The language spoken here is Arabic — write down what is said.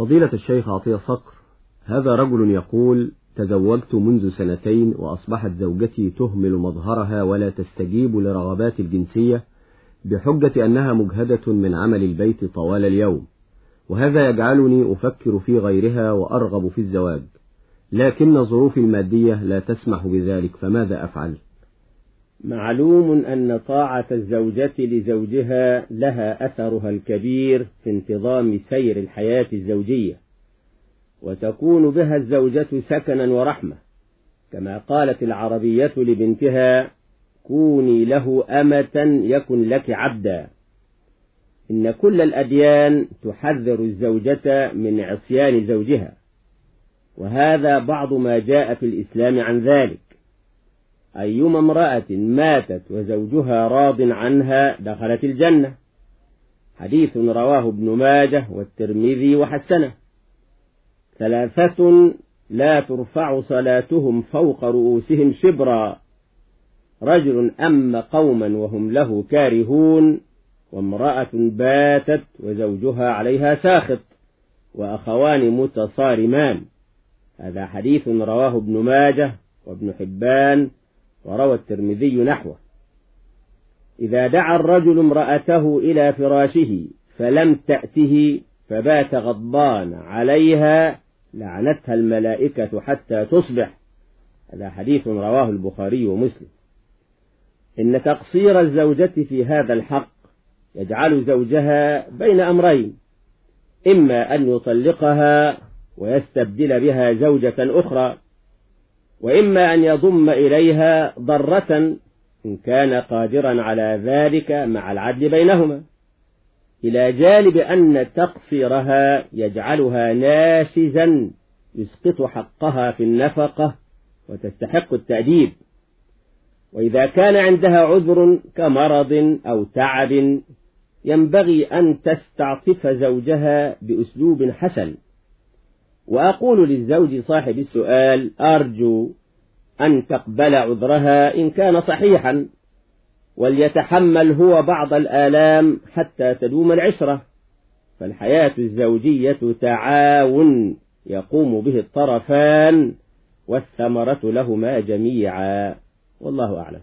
فضيلة الشيخ عطية صقر هذا رجل يقول تزوجت منذ سنتين وأصبحت زوجتي تهمل مظهرها ولا تستجيب لرغبات الجنسية بحجة أنها مجهدة من عمل البيت طوال اليوم وهذا يجعلني أفكر في غيرها وأرغب في الزواج لكن ظروفي المادية لا تسمح بذلك فماذا أفعل؟ معلوم أن طاعة الزوجة لزوجها لها أثرها الكبير في انتظام سير الحياة الزوجية وتكون بها الزوجة سكنا ورحمة. كما قالت العربية لبنتها كوني له أمة يكن لك عبدا. إن كل الأديان تحذر الزوجة من عصيان زوجها وهذا بعض ما جاء في الإسلام عن ذلك. أيما امرأة ماتت وزوجها راض عنها دخلت الجنة. حديث رواه ابن ماجه والترمذي وحسنه. ثلاثة لا ترفع صلاتهم فوق رؤوسهم شبرا. رجل أم قوما وهم له كارهون وامرأة باتت وزوجها عليها ساخط وأخوان متصارمان. هذا حديث رواه ابن ماجه وابن حبان وروى الترمذي نحوه. إذا دعا الرجل امرأته إلى فراشه فلم تأته فبات غضبان عليها لعنتها الملائكة حتى تصبح. هذا حديث رواه البخاري ومسلم. إن تقصير الزوجة في هذا الحق يجعل زوجها بين أمرين. إما أن يطلقها ويستبدل بها زوجة أخرى. وإما أن يضم إليها ضرة إن كان قادرا على ذلك مع العدل بينهما. إلى جانب أن تقصيرها يجعلها ناشزا يسقط حقها في النفقة وتستحق التأديب. وإذا كان عندها عذر كمرض أو تعب ينبغي أن تستعطف زوجها بأسلوب حسن. وأقول للزوج صاحب السؤال أرجو أن تقبل عذرها إن كان صحيحا وليتحمل هو بعض الآلام حتى تدوم العشرة. فالحياة الزوجية تعاون يقوم به الطرفان والثمرة لهما جميعا. والله أعلم.